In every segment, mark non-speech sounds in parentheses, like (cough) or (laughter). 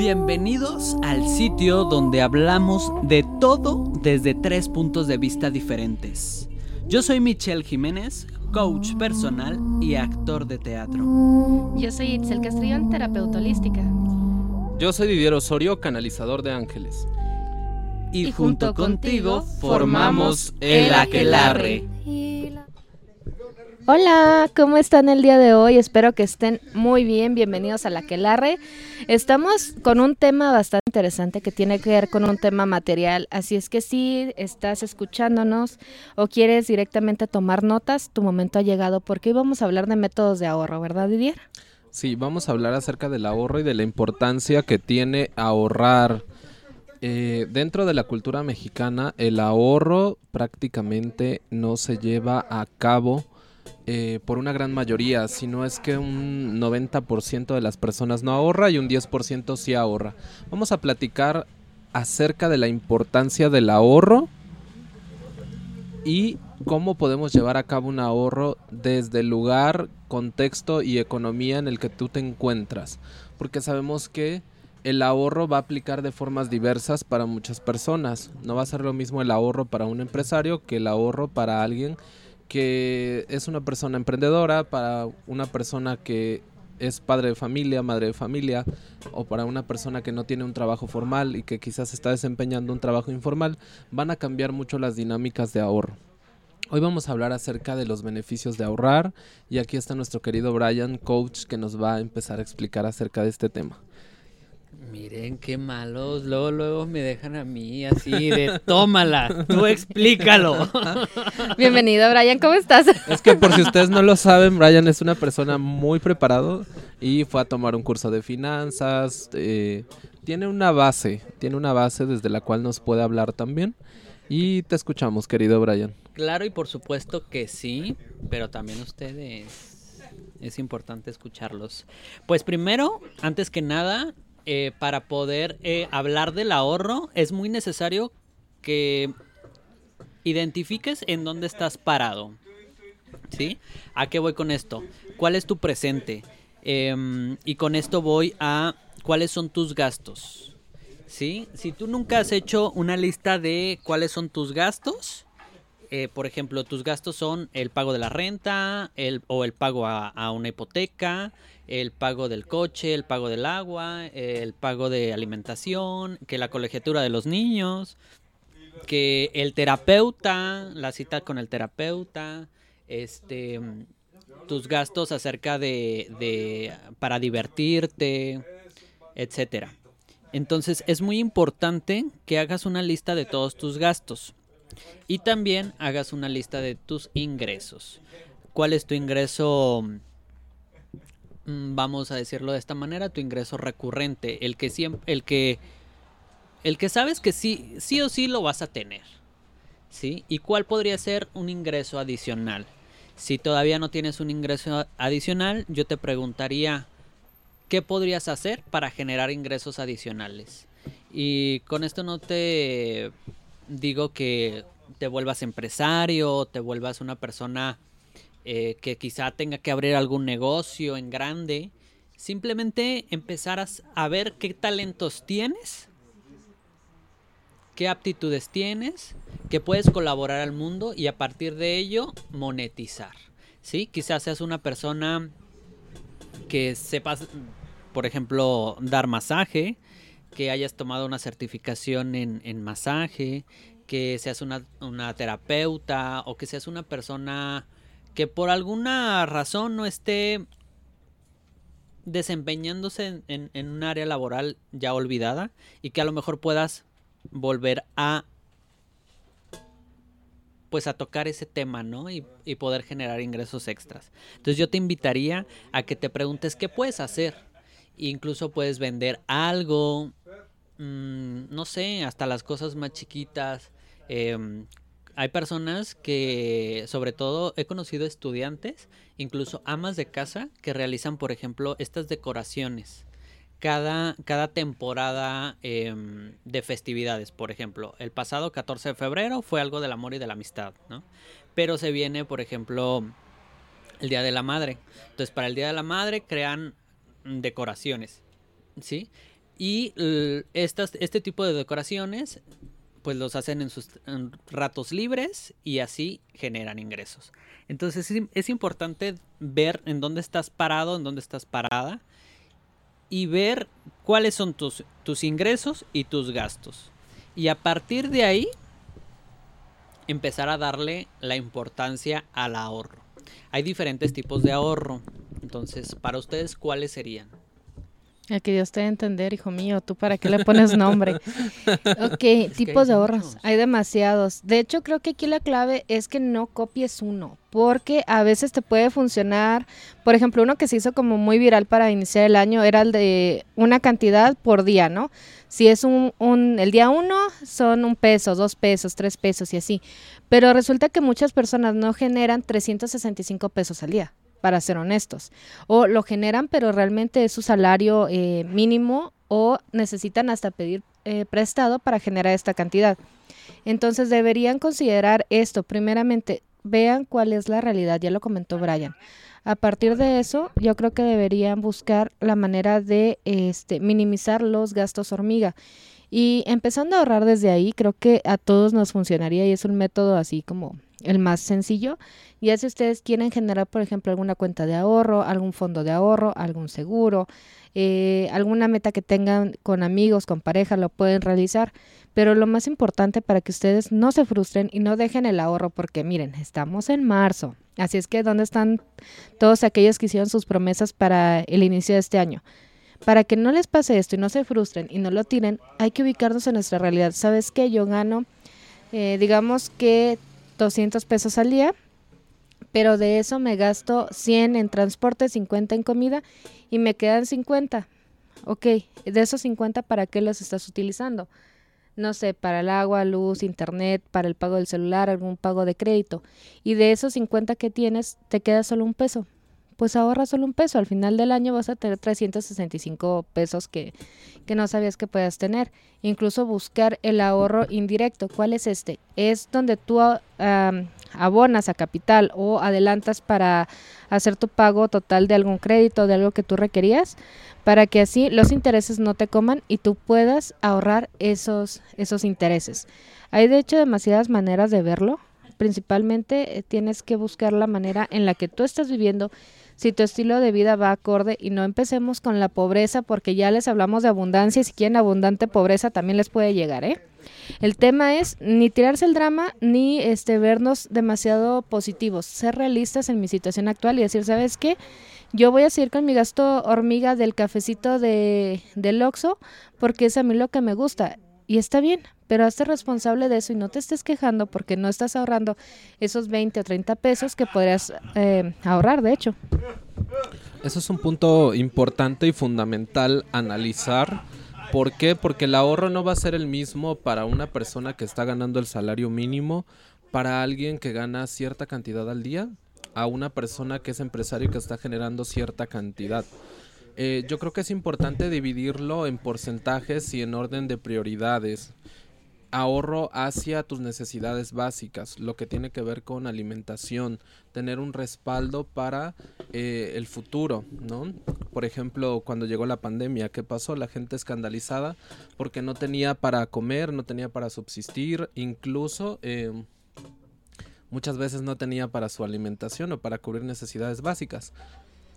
Bienvenidos al sitio donde hablamos de todo desde tres puntos de vista diferentes. Yo soy Michelle Jiménez, coach personal y actor de teatro. Yo soy Itzel Castrillón, terapeuta holística. Yo soy Didier Osorio, canalizador de ángeles. Y, y junto, contigo formamos el Aquelarre. Hola, ¿cómo están el día de hoy? Espero que estén muy bien. Bienvenidos a la Quelarre. Estamos con un tema bastante interesante que tiene que ver con un tema material. Así es que si estás escuchándonos o quieres directamente tomar notas, tu momento ha llegado porque hoy vamos a hablar de métodos de ahorro, ¿verdad, Didier? Sí, vamos a hablar acerca del ahorro y de la importancia que tiene ahorrar. Eh, dentro de la cultura mexicana, el ahorro prácticamente no se lleva a cabo eh, por una gran mayoría, si no es que un 90% de las personas no ahorra y un 10% sí ahorra. Vamos a platicar acerca de la importancia del ahorro y cómo podemos llevar a cabo un ahorro desde el lugar, contexto y economía en el que tú te encuentras. Porque sabemos que el ahorro va a aplicar de formas diversas para muchas personas. No va a ser lo mismo el ahorro para un empresario que el ahorro para alguien que es una persona emprendedora, para una persona que es padre de familia, madre de familia, o para una persona que no tiene un trabajo formal y que quizás está desempeñando un trabajo informal, van a cambiar mucho las dinámicas de ahorro. Hoy vamos a hablar acerca de los beneficios de ahorrar y aquí está nuestro querido Brian, coach, que nos va a empezar a explicar acerca de este tema. Miren qué malos, luego, luego me dejan a mí así de tómala, tú explícalo. (laughs) Bienvenido, Brian, ¿cómo estás? Es que por si ustedes no lo saben, Brian es una persona muy preparado y fue a tomar un curso de finanzas. Eh, tiene una base, tiene una base desde la cual nos puede hablar también. Y te escuchamos, querido Brian. Claro, y por supuesto que sí, pero también ustedes es importante escucharlos. Pues primero, antes que nada, eh, para poder eh, hablar del ahorro es muy necesario que identifiques en dónde estás parado. ¿Sí? ¿A qué voy con esto? ¿Cuál es tu presente? Em, y con esto voy a cuáles son tus gastos. ¿Sí? Si tú nunca has hecho una lista de cuáles son tus gastos, eh, por ejemplo, tus gastos son el pago de la renta el, o el pago a una hipoteca, el pago del coche, el pago del agua, el pago de alimentación, que la colegiatura de los niños, que el terapeuta, la cita con el terapeuta, este tus gastos acerca de, de para divertirte, etcétera. Entonces es muy importante que hagas una lista de todos tus gastos y también hagas una lista de tus ingresos. ¿Cuál es tu ingreso vamos a decirlo de esta manera, tu ingreso recurrente, el que siempre, el que, el que sabes que sí, sí o sí lo vas a tener, ¿sí? ¿Y cuál podría ser un ingreso adicional? Si todavía no tienes un ingreso adicional, yo te preguntaría, ¿qué podrías hacer para generar ingresos adicionales? Y con esto no te digo que te vuelvas empresario, te vuelvas una persona eh, que quizá tenga que abrir algún negocio en grande, simplemente empezar a, ver qué talentos tienes, qué aptitudes tienes, que puedes colaborar al mundo y a partir de ello monetizar. ¿sí? Quizás seas una persona que sepas, por ejemplo, dar masaje, que hayas tomado una certificación en, masaje, que seas una, una, terapeuta o que seas una persona que por alguna razón no esté desempeñándose en, un área laboral ya olvidada y que a lo mejor puedas volver a pues a tocar ese tema, ¿no? Y, poder generar ingresos extras. Entonces yo te invitaría a que te preguntes qué puedes hacer. Incluso puedes vender algo, mm, no sé, hasta las cosas más chiquitas, em, hay personas que, sobre todo, he conocido estudiantes, incluso amas de casa, que realizan, por ejemplo, estas decoraciones. Cada, cada temporada em, de festividades, por ejemplo, el pasado 14 de febrero fue algo del amor y de la amistad, ¿no? Pero se viene, por ejemplo, el Día de la Madre. Entonces, para el Día de la Madre crean decoraciones, ¿sí? Y estas, este tipo de decoraciones, pues los hacen en sus ratos libres y así generan ingresos. Entonces es, es importante ver en dónde estás parado, en dónde estás parada y ver cuáles son tus, tus ingresos y tus gastos. Y a partir de ahí, empezar a darle la importancia al ahorro. Hay diferentes tipos de ahorro. Entonces, para ustedes, ¿cuáles serían? El que Dios te dé a entender, hijo mío, ¿tú para qué le pones nombre? (laughs) Ok, tipos de ahorros. muchos. Hay demasiados. De hecho, creo que aquí la clave es que no copies uno, porque a veces te puede funcionar. Por ejemplo, uno que se hizo como muy viral para iniciar el año era el de una cantidad por día, ¿no? Si es un, un el día uno, son un peso, dos pesos, tres pesos y así. Pero resulta que muchas personas no generan 365 pesos al día, para ser honestos. O lo generan, pero realmente es su salario eh, mínimo o necesitan hasta pedir eh, prestado para generar esta cantidad. Entonces deberían considerar esto. Primeramente, vean cuál es la realidad, ya lo comentó Brian. A partir de eso, yo creo que deberían buscar la manera de este, minimizar los gastos hormiga. Y empezando a ahorrar desde ahí, creo que a todos nos funcionaría y es un método así como el más sencillo. Ya si ustedes quieren generar, por ejemplo, alguna cuenta de ahorro, algún fondo de ahorro, algún seguro, eh, alguna meta que tengan con amigos, con pareja, lo pueden realizar. Pero lo más importante para que ustedes no se frustren y no dejen el ahorro, porque miren, estamos en marzo. Así es que, ¿dónde están todos aquellos que hicieron sus promesas para el inicio de este año? Para que no les pase esto y no se frustren y no lo tiren, hay que ubicarnos en nuestra realidad. ¿Sabes qué? Yo gano, eh, digamos que 200 pesos al día, pero de eso me gasto 100 en transporte, 50 en comida y me quedan 50. Ok, de esos 50, ¿para qué los estás utilizando? No sé, para el agua, luz, internet, para el pago del celular, algún pago de crédito. Y de esos 50 que tienes, te queda solo un peso. Pues ahorra solo un peso. Al final del año vas a tener 365 pesos que, que no sabías que puedas tener. Incluso buscar el ahorro indirecto. ¿Cuál es este? Es donde tú am, abonas a capital o adelantas para hacer tu pago total de algún crédito, de algo que tú requerías, para que así los intereses no te coman y tú puedas ahorrar esos, esos intereses. Hay de hecho demasiadas maneras de verlo. Principalmente eh, tienes que buscar la manera en la que tú estás viviendo, si tu estilo de vida va acorde y no empecemos con la pobreza porque ya les hablamos de abundancia y si quieren abundante pobreza también les puede llegar, ¿eh? El tema es ni tirarse el drama ni este vernos demasiado positivos, ser realistas en mi situación actual y decir, ¿sabes qué? Yo voy a seguir con mi gasto hormiga del cafecito de del Oxxo porque es a mí lo que me gusta y está bien, pero hazte responsable de eso y no te estés quejando porque no estás ahorrando esos 20 o 30 pesos que podrías eh, ahorrar, de hecho. Eso es un punto importante y fundamental analizar. ¿Por qué? Porque el ahorro no va a ser el mismo para una persona que está ganando el salario mínimo, para alguien que gana cierta cantidad al día, a una persona que es empresario y que está generando cierta cantidad. Eh, yo creo que es importante dividirlo en porcentajes y en orden de prioridades. Ahorro hacia tus necesidades básicas, lo que tiene que ver con alimentación, tener un respaldo para eh, el futuro, ¿no? Por ejemplo, cuando llegó la pandemia, ¿qué pasó? La gente escandalizada porque no tenía para comer, no tenía para subsistir, incluso eh, muchas veces no tenía para su alimentación o para cubrir necesidades básicas.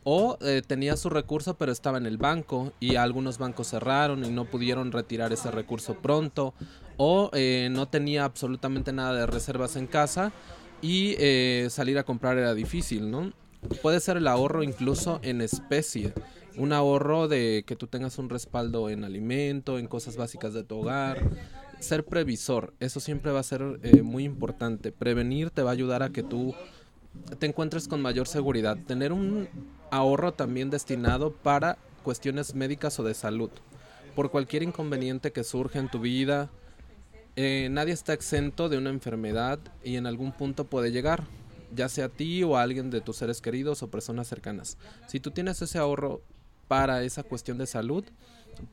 O eh, tenía su recurso pero estaba en el banco y algunos bancos cerraron y no pudieron retirar ese recurso pronto. O eh, no tenía absolutamente nada de reservas en casa y eh, salir a comprar era difícil, ¿no? Puede ser el ahorro incluso en especie. Un ahorro de que tú tengas un respaldo en alimento, en cosas básicas de tu hogar. Ser previsor, eso siempre va a ser muy importante. Prevenir te va a ayudar a que tú te encuentres con mayor seguridad. Tener un ahorro también destinado para cuestiones médicas o de salud. Por cualquier inconveniente que surja en tu vida, eh, nadie está exento de una enfermedad y en algún punto puede llegar, ya sea a ti o a alguien de tus seres queridos o personas cercanas. Si tú tienes ese ahorro para esa cuestión de salud,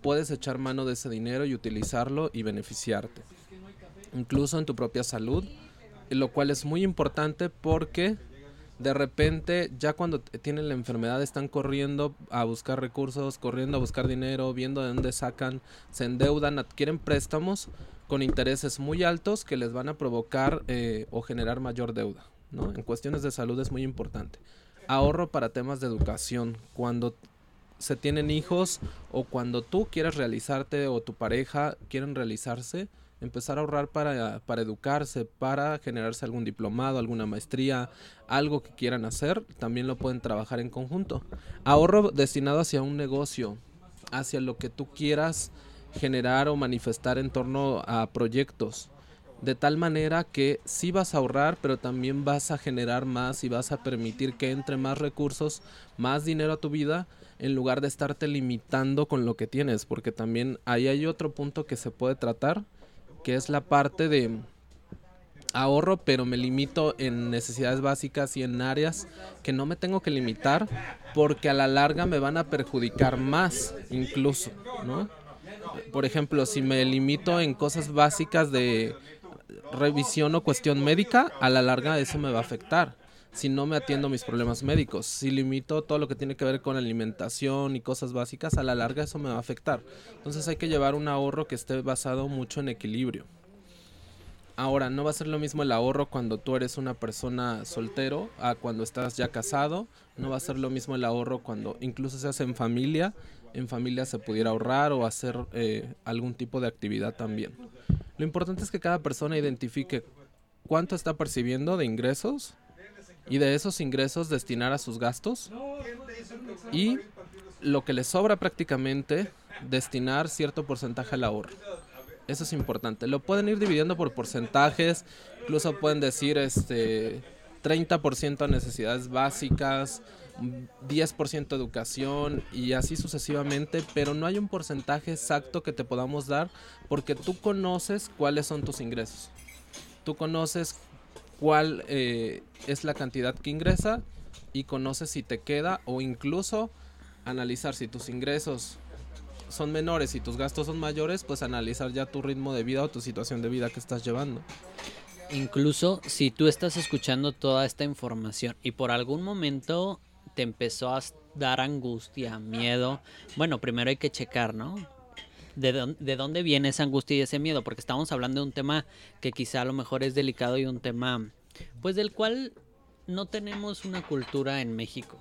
puedes echar mano de ese dinero y utilizarlo y beneficiarte. Incluso en tu propia salud, lo cual es muy importante porque de repente ya cuando tienen la enfermedad están corriendo a buscar recursos, corriendo a buscar dinero, viendo de dónde sacan, se endeudan, adquieren préstamos con intereses muy altos que les van a provocar eh, o generar mayor deuda. ¿no? En cuestiones de salud es muy importante. Ahorro para temas de educación. Cuando se tienen hijos o cuando tú quieres realizarte o tu pareja quieren realizarse, empezar a ahorrar para, para educarse, para generarse algún diplomado, alguna maestría, algo que quieran hacer, también lo pueden trabajar en conjunto. Ahorro destinado hacia un negocio, hacia lo que tú quieras generar o manifestar en torno a proyectos. De tal manera que sí vas a ahorrar, pero también vas a generar más y vas a permitir que entre más recursos, más dinero a tu vida, en lugar de estarte limitando con lo que tienes. Porque también ahí hay otro punto que se puede tratar, que es la parte de ahorro, pero me limito en necesidades básicas y en áreas que no me tengo que limitar porque a la larga me van a perjudicar más incluso, ¿no? Por ejemplo, si me limito en cosas básicas de revisión o cuestión médica, a la larga eso me va a afectar. Si no me atiendo mis problemas médicos, si limito todo lo que tiene que ver con alimentación y cosas básicas, a la larga eso me va a afectar. Entonces hay que llevar un ahorro que esté basado mucho en equilibrio. Ahora, no va a ser lo mismo el ahorro cuando tú eres una persona soltero a cuando estás ya casado. No va a ser lo mismo el ahorro cuando incluso seas en familia. En familia se pudiera ahorrar o hacer eh, algún tipo de actividad también. Lo importante es que cada persona identifique cuánto está percibiendo de ingresos y de esos ingresos destinar a sus gastos y lo que le sobra prácticamente destinar cierto porcentaje al ahorro. Eso es importante. Lo pueden ir dividiendo por porcentajes, incluso pueden decir este 30% a necesidades básicas, 10% educación y así sucesivamente, pero no hay un porcentaje exacto que te podamos dar porque tú conoces cuáles son tus ingresos. Tú conoces cuál eh, es la cantidad que ingresa y conoces si te queda o incluso analizar si tus ingresos son menores y tus gastos son mayores, pues analizar ya tu ritmo de vida o tu situación de vida que estás llevando. Incluso si tú estás escuchando toda esta información y por algún momento te empezó a dar angustia, miedo, bueno, primero hay que checar, ¿no? De, dónde, de dónde viene esa angustia y ese miedo, porque estamos hablando de un tema que quizá a lo mejor es delicado y un tema, pues del cual no tenemos una cultura en México.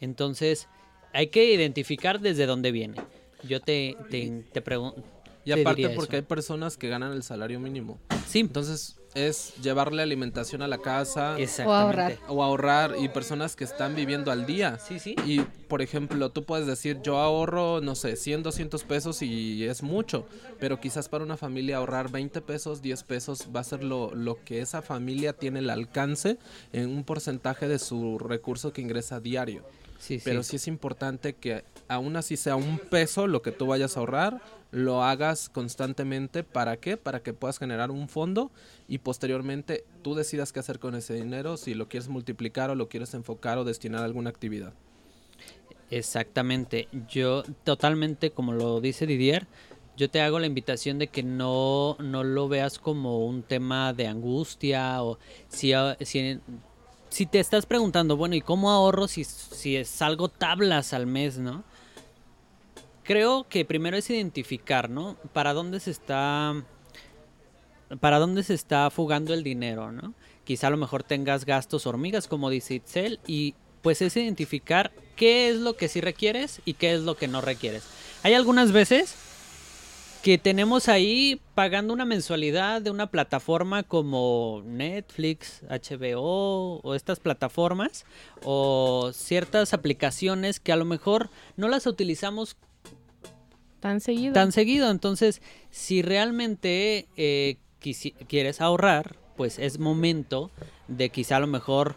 Entonces, hay que identificar desde dónde viene. Yo te, te, te pregunto. Y aparte porque hay personas que ganan el salario mínimo. Sí. Entonces es llevarle alimentación a la casa o ahorrar. o ahorrar y personas que están viviendo al día. Sí, sí. Y por ejemplo, tú puedes decir, yo ahorro, no sé, 100, 200 pesos y es mucho, pero quizás para una familia ahorrar 20 pesos, 10 pesos va a ser lo, lo que esa familia tiene el alcance en un porcentaje de su recurso que ingresa diario. Sí, Pero sí. es importante que aún así sea un peso lo que tú vayas a ahorrar, lo hagas constantemente. ¿Para qué? Para que puedas generar un fondo y posteriormente tú decidas qué hacer con ese dinero, si lo quieres multiplicar o lo quieres enfocar o destinar a alguna actividad. Exactamente. Yo totalmente, como lo dice Didier, yo te hago la invitación de que no, no lo veas como un tema de angustia o si, si, si te estás preguntando, bueno, ¿y cómo ahorro si, si salgo tablas al mes, no? Creo que primero es identificar, ¿no? Para dónde se está para dónde se está fugando el dinero, ¿no? Quizá a lo mejor tengas gastos hormigas, como dice Itzel, y pues es identificar qué es lo que sí requieres y qué es lo que no requieres. Hay algunas veces que tenemos ahí pagando una mensualidad de una plataforma como Netflix, HBO o estas plataformas o ciertas aplicaciones que a lo mejor no las utilizamos tan seguido. Tan seguido. Entonces, si realmente eh, quieres ahorrar, pues es momento de quizá a lo mejor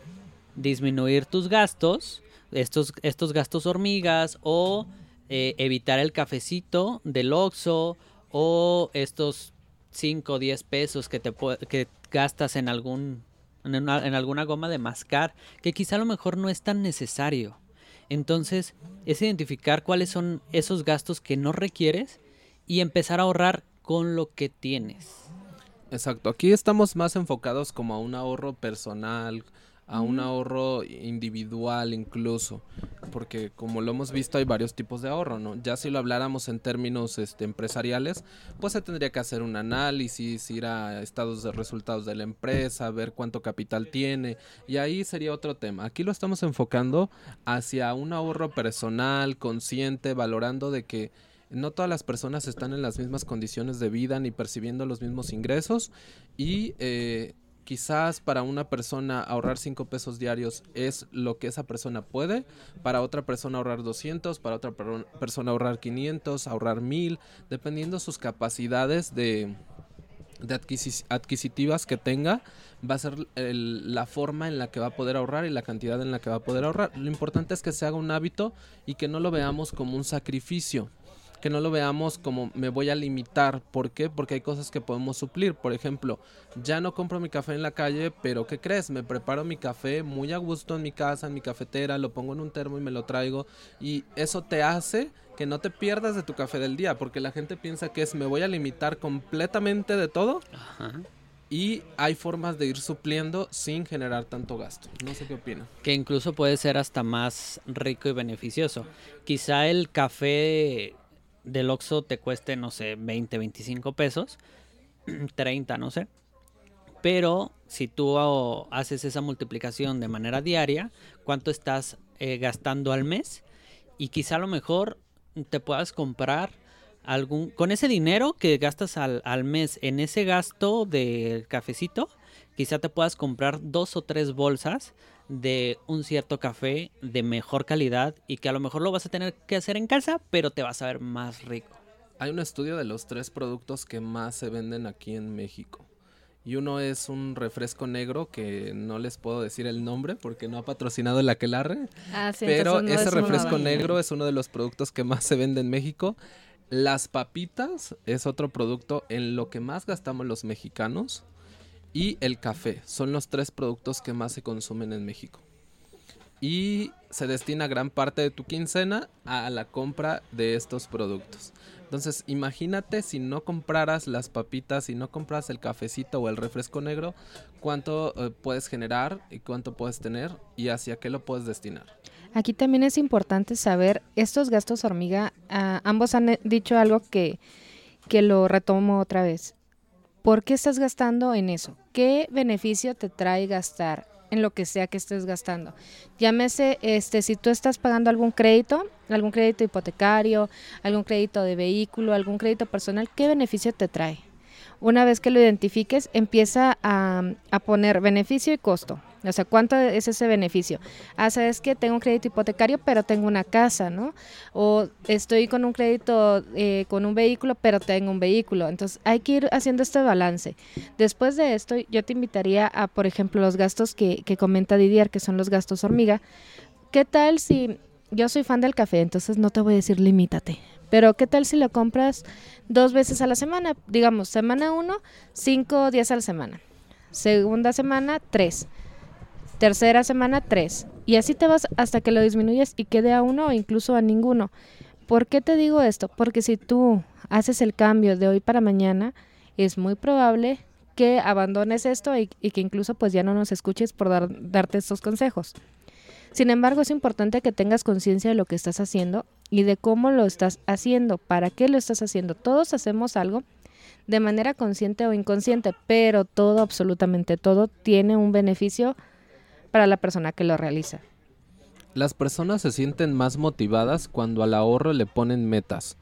disminuir tus gastos, estos, estos gastos hormigas o eh, evitar el cafecito del Oxxo o estos 5 o 10 pesos que te que gastas en algún en, una, en alguna goma de mascar que quizá a lo mejor no es tan necesario. Entonces, es identificar cuáles son esos gastos que no requieres y empezar a ahorrar con lo que tienes. Exacto, aquí estamos más enfocados como a un ahorro personal, a un ahorro individual incluso, porque como lo hemos visto hay varios tipos de ahorro, ¿no? Ya si lo habláramos en términos este, empresariales, pues se tendría que hacer un análisis, ir a estados de resultados de la empresa, ver cuánto capital tiene, y ahí sería otro tema. Aquí lo estamos enfocando hacia un ahorro personal, consciente, valorando de que no todas las personas están en las mismas condiciones de vida ni percibiendo los mismos ingresos y eh, quizás para una persona ahorrar 5 pesos diarios es lo que esa persona puede, para otra persona ahorrar 200, para otra persona ahorrar 500, ahorrar 1000, dependiendo sus capacidades de, adquisitivas que tenga, va a ser la forma en la que va a poder ahorrar y la cantidad en la que va a poder ahorrar. Lo importante es que se haga un hábito y que no lo veamos como un sacrificio que no lo veamos como me voy a limitar. ¿Por qué? Porque hay cosas que podemos suplir. Por ejemplo, ya no compro mi café en la calle, pero ¿qué crees? Me preparo mi café muy a gusto en mi casa, en mi cafetera, lo pongo en un termo y me lo traigo. Y eso te hace que no te pierdas de tu café del día, porque la gente piensa que es me voy a limitar completamente de todo. Y hay formas de ir supliendo sin generar tanto gasto. No sé qué opinan. Que incluso puede ser hasta más rico y beneficioso. Quizá el café del Oxxo te cueste, no sé, 20, 25 pesos, (clears throat) 30, no sé. Pero si tú haces esa multiplicación de manera diaria, ¿cuánto estás eh, gastando al mes? Y quizá a lo mejor te puedas comprar algún... Con ese dinero que gastas al, al mes en ese gasto del cafecito, quizá te puedas comprar dos o tres bolsas de un cierto café de mejor calidad y que a lo mejor lo vas a tener que hacer en casa, pero te vas a ver más rico. Hay un estudio de los tres productos que más se venden aquí en México. Y uno es un refresco negro que no les puedo decir el nombre porque no ha patrocinado el aquelarre. Ah, pero ese refresco negro es uno de los productos que más se vende en México. Las papitas es otro producto en lo que más gastamos los mexicanos y el café. Son los tres productos que más se consumen en México. Y se destina gran parte de tu quincena a la compra de estos productos. Entonces, imagínate si no compraras las papitas, si no compras el cafecito o el refresco negro, cuánto eh, puedes generar y cuánto puedes tener y hacia qué lo puedes destinar. Aquí también es importante saber estos gastos hormiga. Ah, ambos han dicho algo que, que lo retomo otra vez. ¿Por qué estás gastando en eso? ¿Qué beneficio te trae gastar en lo que sea que estés gastando? Llámese, este, si tú estás pagando algún crédito, algún crédito hipotecario, algún crédito de vehículo, algún crédito personal, ¿qué beneficio te trae? Una vez que lo identifiques, empieza a, a poner beneficio y costo. O sea, ¿cuánto es ese beneficio? Ah, sabes que tengo un crédito hipotecario, pero tengo una casa, ¿no? O estoy con un crédito, eh, con un vehículo, pero tengo un vehículo. Entonces, hay que ir haciendo este balance. Después de esto, yo te invitaría a, por ejemplo, los gastos que, que comenta Didier, que son los gastos hormiga. ¿Qué tal si yo soy fan del café, entonces no te voy a decir limítate. Pero ¿qué tal si lo compras dos veces a la semana? Digamos, semana uno, cinco días a la semana. Segunda semana, tres. Tercera semana, tres. Y así te vas hasta que lo disminuyes y quede a uno o incluso a ninguno. ¿Por qué te digo esto? Porque si tú haces el cambio de hoy para mañana, es muy probable que abandones esto y, que incluso pues ya no nos escuches por darte estos consejos. Sin embargo, es importante que tengas conciencia de lo que estás haciendo y de cómo lo estás haciendo, para qué lo estás haciendo. Todos hacemos algo de manera consciente o inconsciente, pero todo, absolutamente todo, tiene un beneficio para la persona que lo realiza. Las personas se sienten más motivadas cuando al ahorro le ponen metas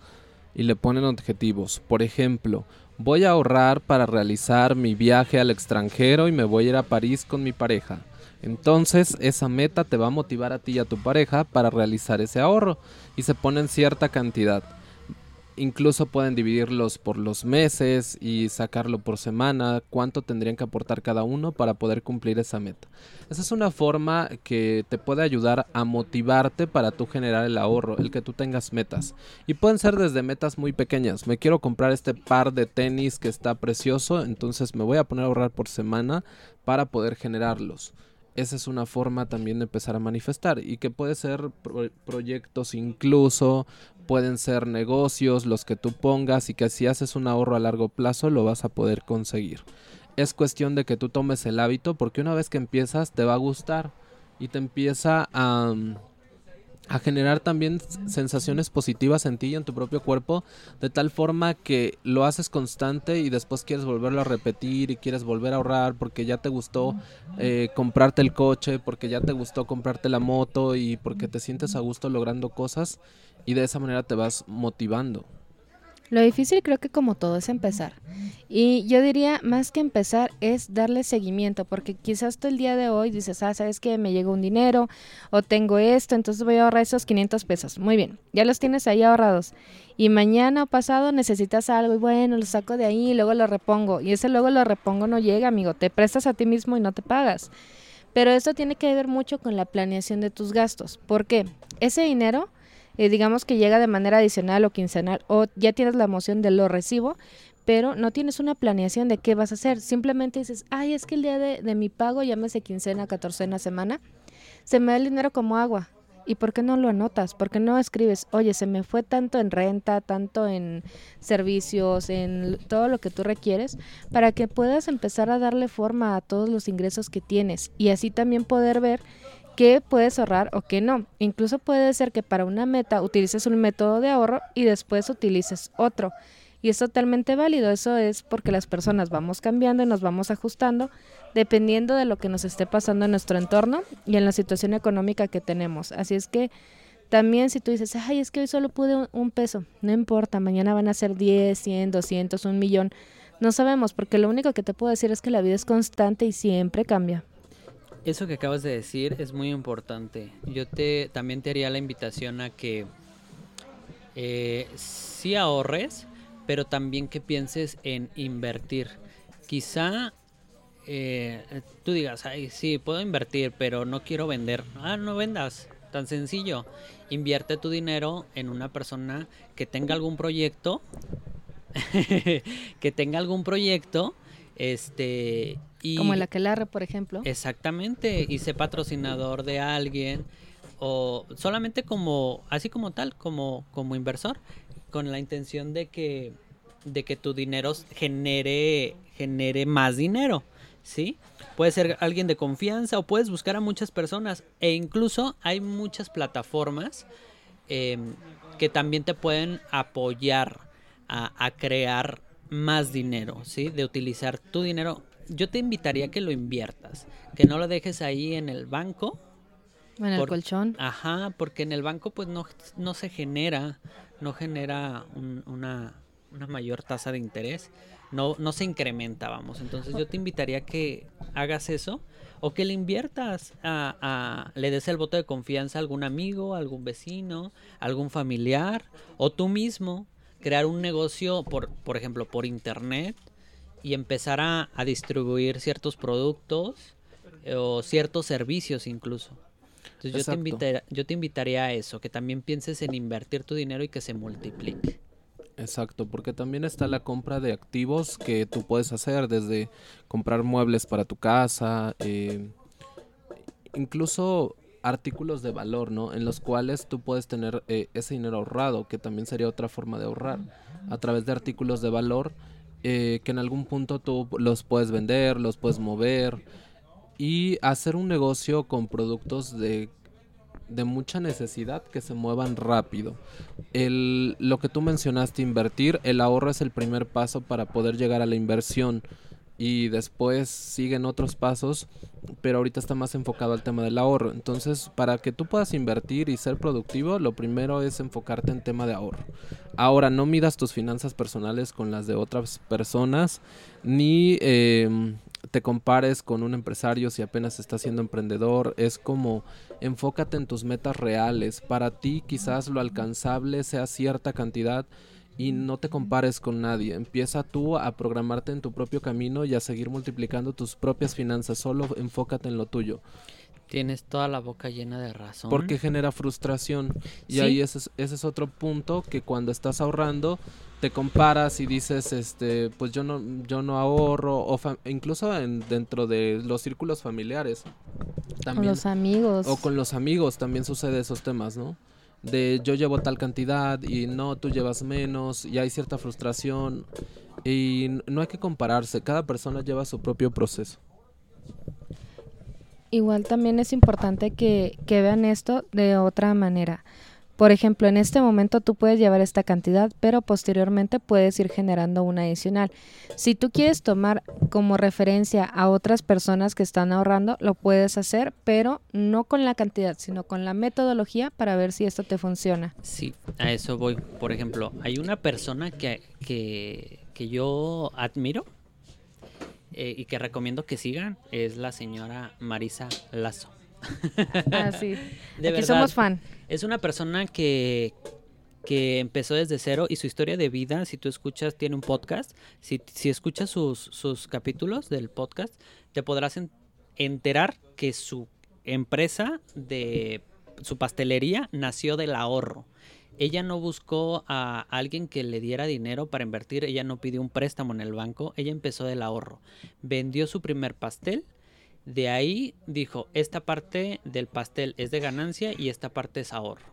y le ponen objetivos. Por ejemplo, voy a ahorrar para realizar mi viaje al extranjero y me voy a ir a París con mi pareja. Entonces esa meta te va a motivar a ti y a tu pareja para realizar ese ahorro y se ponen cierta cantidad incluso pueden dividirlos por los meses y sacarlo por semana, cuánto tendrían que aportar cada uno para poder cumplir esa meta. Esa es una forma que te puede ayudar a motivarte para tú generar el ahorro, el que tú tengas metas. Y pueden ser desde metas muy pequeñas. Me quiero comprar este par de tenis que está precioso, entonces me voy a poner a ahorrar por semana para poder generarlos esa es una forma también de empezar a manifestar y que puede ser proyectos incluso, pueden ser negocios, los que tú pongas y que si haces un ahorro a largo plazo lo vas a poder conseguir. es cuestión de que tú tomes el hábito porque una vez que empiezas te va a gustar y te empieza a, a generar también sensaciones positivas en ti y en tu propio cuerpo, de tal forma que lo haces constante y después quieres volverlo a repetir y quieres volver a ahorrar porque ya te gustó eh, comprarte el coche, porque ya te gustó comprarte la moto y porque te sientes a gusto logrando cosas y de esa manera te vas motivando. Lo difícil creo que como todo es empezar. Y yo diría, más que empezar, es darle seguimiento, porque quizás tú el día de hoy dices, ah, sabes que me llegó un dinero o tengo esto, entonces voy a ahorrar esos 500 pesos. Muy bien, ya los tienes ahí ahorrados. Y mañana o pasado necesitas algo y bueno, lo saco de ahí y luego lo repongo. Y ese luego lo repongo no llega, amigo. Te prestas a ti mismo y no te pagas. Pero esto tiene que ver mucho con la planeación de tus gastos. ¿Por qué? Ese dinero eh, digamos que llega de manera adicional o quincenal, o ya tienes la emoción de lo recibo, pero no tienes una planeación de qué vas a hacer. Simplemente dices, ay, es que el día de, de mi pago, llámese quincena, catorcena, semana, se me da el dinero como agua. ¿Y por qué no lo anotas? ¿Por qué no escribes, oye, se me fue tanto en renta, tanto en servicios, en todo lo que tú requieres, para que puedas empezar a darle forma a todos los ingresos que tienes y así también poder ver qué puedes ahorrar o qué no. Incluso puede ser que para una meta utilices un método de ahorro y después utilices otro. Y es totalmente válido. Eso es porque las personas vamos cambiando y nos vamos ajustando dependiendo de lo que nos esté pasando en nuestro entorno y en la situación económica que tenemos. Así es que también si tú dices, ay, es que hoy solo pude un, peso, no importa, mañana van a ser 10, 100, 200, un millón. No sabemos, porque lo único que te puedo decir es que la vida es constante y siempre cambia. Eso que acabas de decir es muy importante. Yo te también te haría la invitación a que eh, sí ahorres, pero también que pienses en invertir. Quizá eh, tú digas, ay, sí, puedo invertir, pero no quiero vender. Ah, no vendas. Tan sencillo. Invierte tu dinero en una persona que tenga algún proyecto. (laughs) que tenga algún proyecto. Este, como el aquelarre, por ejemplo. Exactamente, y ser patrocinador de alguien o solamente como así como tal, como como inversor, con la intención de que de que tu dinero genere genere más dinero, ¿sí? Puede ser alguien de confianza o puedes buscar a muchas personas e incluso hay muchas plataformas em, que también te pueden apoyar a, a crear más dinero, ¿sí? De utilizar tu dinero yo te invitaría a que lo inviertas, que no lo dejes ahí en el banco. En el colchón. Ajá, porque en el banco pues no, no se genera, no genera una, una mayor tasa de interés, no, no se incrementa, vamos. Entonces yo te invitaría que hagas eso o que le inviertas, a, a, le des el voto de confianza a algún amigo, a algún vecino, a algún familiar o tú mismo crear un negocio, por, por ejemplo, por internet y empezar a, distribuir ciertos productos eh, o ciertos servicios incluso. Entonces yo te, invitaría, yo te invitaría a eso, que también pienses en invertir tu dinero y que se multiplique. Exacto, porque también está la compra de activos que tú puedes hacer, desde comprar muebles para tu casa, eh, incluso artículos de valor, ¿no? En los cuales tú puedes tener eh, ese dinero ahorrado, que también sería otra forma de ahorrar, a través de artículos de valor eh, que en algún punto tú los puedes vender, los puedes mover y hacer un negocio con productos de, de mucha necesidad que se muevan rápido. El, lo que tú mencionaste, invertir, el ahorro es el primer paso para poder llegar a la inversión y después siguen otros pasos, pero ahorita está más enfocado al tema del ahorro. Entonces, para que tú puedas invertir y ser productivo, lo primero es enfocarte en tema de ahorro. Ahora, no midas tus finanzas personales con las de otras personas, ni em, te compares con un empresario si apenas estás siendo emprendedor. Es como enfócate en tus metas reales. Para ti quizás lo alcanzable sea cierta cantidad y no te compares con nadie. Empieza tú a programarte en tu propio camino y a seguir multiplicando tus propias finanzas. Solo enfócate en lo tuyo. Tienes toda la boca llena de razón. Porque genera frustración. Y ahí ese es, ese es otro punto que cuando estás ahorrando te comparas y dices, este, pues yo no, yo no ahorro, o incluso en, dentro de los círculos familiares. También, con los amigos. O con los amigos también sucede esos temas, ¿no? De yo llevo tal cantidad y no, tú llevas menos y hay cierta frustración y no hay que compararse, cada persona lleva su propio proceso. Igual también es importante que, que vean esto de otra manera. Por ejemplo, en este momento tú puedes llevar esta cantidad, pero posteriormente puedes ir generando una adicional. Si tú quieres tomar como referencia a otras personas que están ahorrando, lo puedes hacer, pero no con la cantidad, sino con la metodología para ver si esto te funciona. Sí, a eso voy. Por ejemplo, hay una persona que, que, que yo admiro eh, y que recomiendo que sigan, es la señora Marisa Lazo. Ah, sí. (laughs) Aquí somos fan. Es una persona que, que empezó desde cero y su historia de vida, si tú escuchas, tiene un podcast, si, si escuchas sus, sus capítulos del podcast, te podrás enterar que su empresa de su pastelería nació del ahorro. Ella no buscó a alguien que le diera dinero para invertir, ella no pidió un préstamo en el banco, ella empezó del ahorro. Vendió su primer pastel, de ahí dijo, esta parte del pastel es de ganancia y esta parte es ahorro.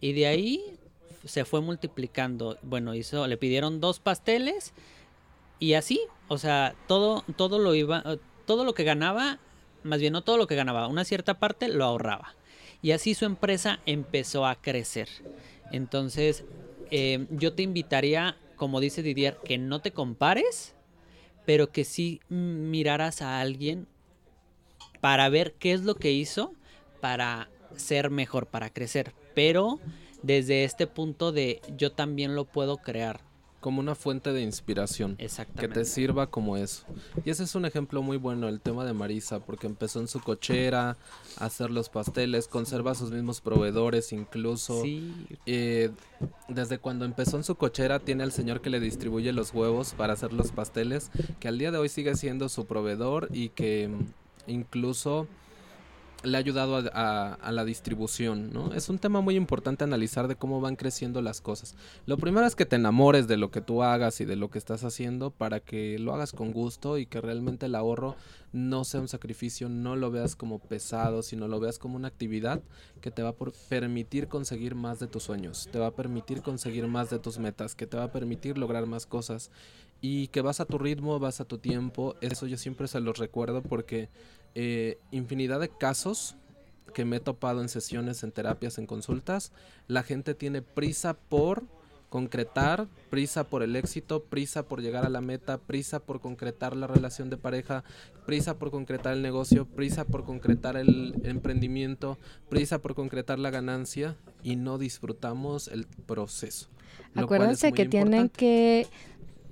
Y de ahí se fue multiplicando. Bueno, hizo, le pidieron dos pasteles y así, o sea, todo, todo lo iba, todo lo que ganaba, más bien no todo lo que ganaba, una cierta parte lo ahorraba. Y así su empresa empezó a crecer. Entonces, eh, yo te invitaría, como dice Didier, que no te compares, pero que sí miraras a alguien para ver qué es lo que hizo para ser mejor, para crecer. Pero desde este punto de yo también lo puedo crear. Como una fuente de inspiración. Que te sirva como eso. Y ese es un ejemplo muy bueno, el tema de Marisa, porque empezó en su cochera a hacer los pasteles, conserva sus mismos proveedores incluso. Sí. Eh, desde cuando empezó en su cochera tiene al señor que le distribuye los huevos para hacer los pasteles, que al día de hoy sigue siendo su proveedor y que incluso le ha ayudado a, la distribución, ¿no? Es un tema muy importante analizar de cómo van creciendo las cosas. Lo primero es que te enamores de lo que tú hagas y de lo que estás haciendo para que lo hagas con gusto y que realmente el ahorro no sea un sacrificio, no lo veas como pesado, sino lo veas como una actividad que te va a permitir conseguir más de tus sueños, te va a permitir conseguir más de tus metas, que te va a permitir lograr más cosas y que vas a tu ritmo, vas a tu tiempo. Eso yo siempre se los recuerdo porque eh, infinidad de casos que me he topado en sesiones, en terapias, en consultas, la gente tiene prisa por concretar, prisa por el éxito, prisa por llegar a la meta, prisa por concretar la relación de pareja, prisa por concretar el negocio, prisa por concretar el emprendimiento, prisa por concretar la ganancia y no disfrutamos el proceso. Acuérdense que tienen que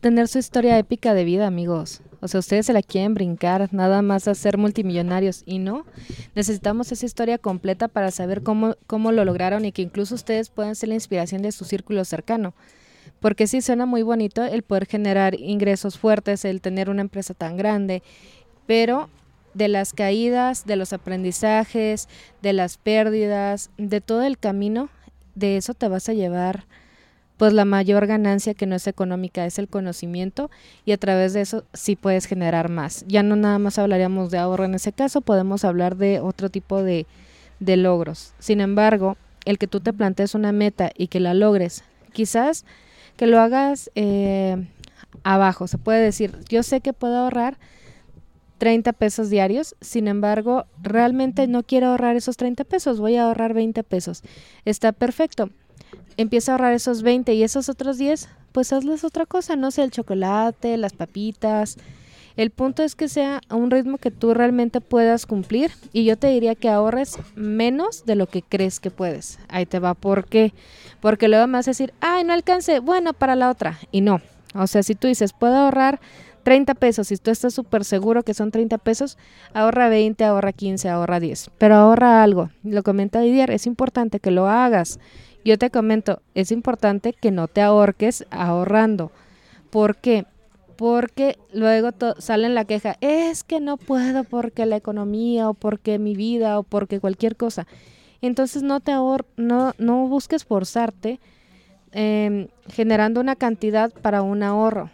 tener su historia épica de vida, amigos. O sea, ustedes se la quieren brincar, nada más a ser multimillonarios. Y no, necesitamos esa historia completa para saber cómo, cómo lo lograron y que incluso ustedes puedan ser la inspiración de su círculo cercano. Porque sí suena muy bonito el poder generar ingresos fuertes, el tener una empresa tan grande, pero de las caídas, de los aprendizajes, de las pérdidas, de todo el camino, de eso te vas a llevar pues la mayor ganancia que no es económica es el conocimiento y a través de eso sí puedes generar más. Ya no nada más hablaríamos de ahorro en ese caso, podemos hablar de otro tipo de, logros. Sin embargo, el que tú te plantees una meta y que la logres, quizás que lo hagas eh, abajo, se puede decir, yo sé que puedo ahorrar 30 pesos diarios, sin embargo, realmente no quiero ahorrar esos 30 pesos, voy a ahorrar 20 pesos. Está perfecto empieza a ahorrar esos 20 y esos otros 10, pues hazles otra cosa, no sé, el chocolate, las papitas. El punto es que sea a un ritmo que tú realmente puedas cumplir y yo te diría que ahorres menos de lo que crees que puedes. Ahí te va, ¿por qué? Porque luego me vas a decir, ay, no alcance, bueno, para la otra. Y no, o sea, si tú dices, puedo ahorrar 30 pesos, si tú estás súper seguro que son 30 pesos, ahorra 20, ahorra 15, ahorra 10. Pero ahorra algo. Lo comenta Didier, es importante que lo hagas yo te comento, es importante que no te ahorques ahorrando. ¿Por qué? Porque luego sale la queja, es que no puedo porque la economía o porque mi vida o porque cualquier cosa. Entonces no te ahor no, no busques forzarte em, generando una cantidad para un ahorro.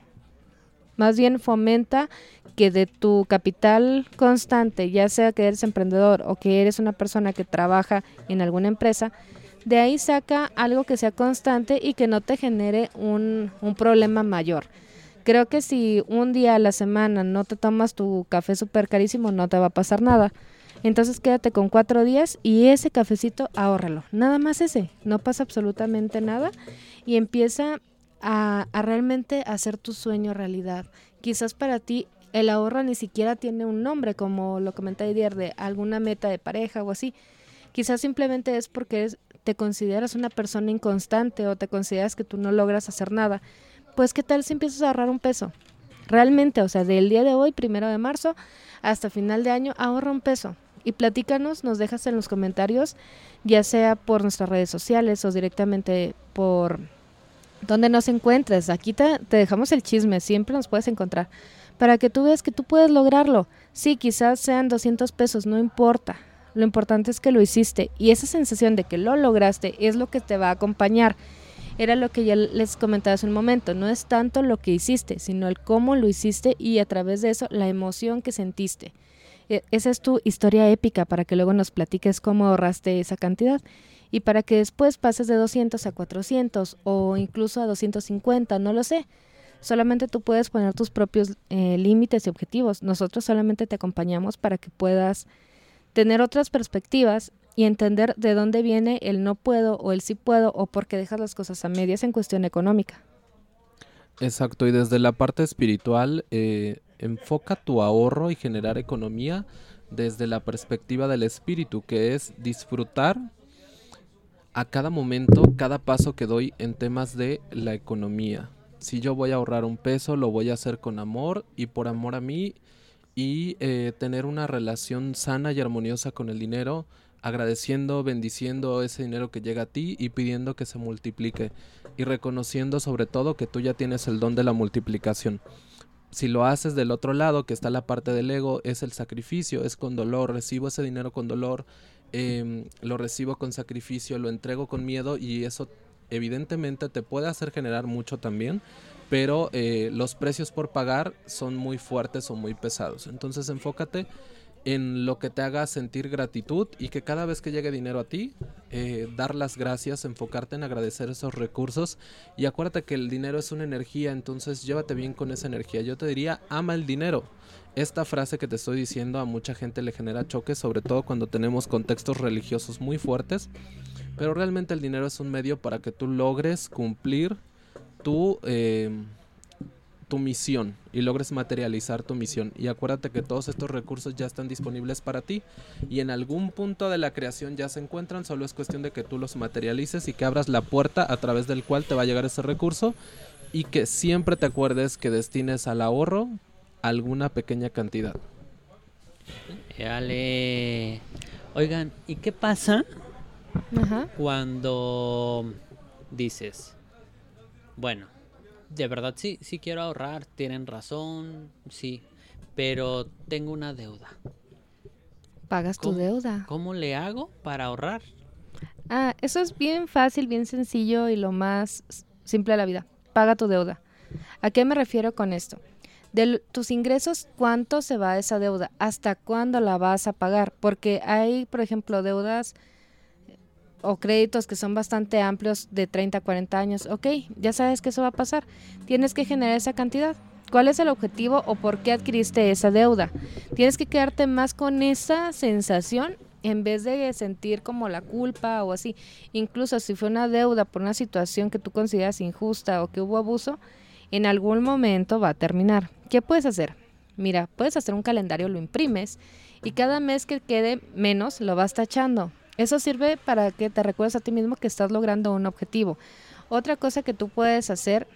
Más bien fomenta que de tu capital constante, ya sea que eres emprendedor o que eres una persona que trabaja en alguna empresa, De ahí saca algo que sea constante y que no te genere un, un problema mayor. Creo que si un día a la semana no te tomas tu café súper carísimo, no te va a pasar nada. Entonces quédate con cuatro días y ese cafecito ahórralo. Nada más ese, no pasa absolutamente nada y empieza a, a realmente hacer tu sueño realidad. Quizás para ti el ahorro ni siquiera tiene un nombre, como lo comenté ayer, de alguna meta de pareja o así. Quizás simplemente es porque te consideras una persona inconstante o te consideras que tú no logras hacer nada. Pues qué tal si empiezas a ahorrar un peso. Realmente, o sea, del día de hoy, primero de marzo, hasta final de año, ahorra un peso. Y platícanos, nos dejas en los comentarios, ya sea por nuestras redes sociales o directamente por donde nos encuentres. Aquí te, dejamos el chisme, siempre nos puedes encontrar. Para que tú veas que tú puedes lograrlo. Sí, quizás sean 200 pesos, no importa. Lo importante es que lo hiciste. Y esa sensación de que lo lograste es lo que te va a acompañar. Era lo que ya les comentaba hace un momento. No es tanto lo que hiciste, sino el cómo lo hiciste y a través de eso la emoción que sentiste. E, esa es tu historia épica para que luego nos platiques cómo ahorraste esa cantidad y para que después pases de 200 a 400 o incluso a 250, no lo sé. Solamente tú puedes poner tus propios eh, límites y objetivos. Nosotros solamente te acompañamos para que puedas tener otras perspectivas y entender de dónde viene el no puedo o el sí puedo o por qué dejas las cosas a medias en cuestión económica. Exacto, y desde la parte espiritual, eh, enfoca tu ahorro y generar economía desde la perspectiva del espíritu, que es disfrutar a cada momento, cada paso que doy en temas de la economía. Si yo voy a ahorrar un peso, lo voy a hacer con amor y por amor a mí y eh, tener una relación sana y armoniosa con el dinero, agradeciendo, bendiciendo ese dinero que llega a ti y pidiendo que se multiplique y reconociendo sobre todo que tú ya tienes el don de la multiplicación. Si lo haces del otro lado, que está la parte del ego, es el sacrificio, es con dolor, recibo ese dinero con dolor, em, lo recibo con sacrificio, lo entrego con miedo y eso evidentemente te puede hacer generar mucho también, pero eh, los precios por pagar son muy fuertes o muy pesados. Entonces enfócate en lo que te haga sentir gratitud y que cada vez que llegue dinero a ti, eh, dar las gracias, enfocarte en agradecer esos recursos y acuérdate que el dinero es una energía, entonces llévate bien con esa energía. Yo te diría, ama el dinero. Esta frase que te estoy diciendo a mucha gente le genera choque, sobre todo cuando tenemos contextos religiosos muy fuertes, pero realmente el dinero es un medio para que tú logres cumplir tu... Eh, tu misión y logres materializar tu misión. Y acuérdate que todos estos recursos ya están disponibles para ti y en algún punto de la creación ya se encuentran, solo es cuestión de que tú los materialices y que abras la puerta a través del cual te va a llegar ese recurso y que siempre te acuerdes que destines al ahorro alguna pequeña cantidad. Dale. Oigan, ¿y qué pasa cuando dices, bueno, de verdad sí, sí quiero ahorrar, tienen razón, sí, pero tengo una deuda. Pagas tu deuda. ¿Cómo le hago para ahorrar? Ah, eso es bien fácil, bien sencillo y lo más simple de la vida. Paga tu deuda. ¿A qué me refiero con esto? De tus ingresos, ¿cuánto se va esa deuda? ¿Hasta cuándo la vas a pagar? Porque hay, por ejemplo, deudas o créditos que son bastante amplios de 30 a 40 años, ok, ya sabes que eso va a pasar, tienes que generar esa cantidad. ¿Cuál es el objetivo o por qué adquiriste esa deuda? Tienes que quedarte más con esa sensación en vez de sentir como la culpa o así. Incluso si fue una deuda por una situación que tú consideras injusta o que hubo abuso, en algún momento va a terminar. ¿Qué puedes hacer? Mira, puedes hacer un calendario, lo imprimes y cada mes que quede menos lo vas tachando. Eso sirve para que te recuerdes a ti mismo que estás logrando un objetivo. Otra cosa que tú puedes hacer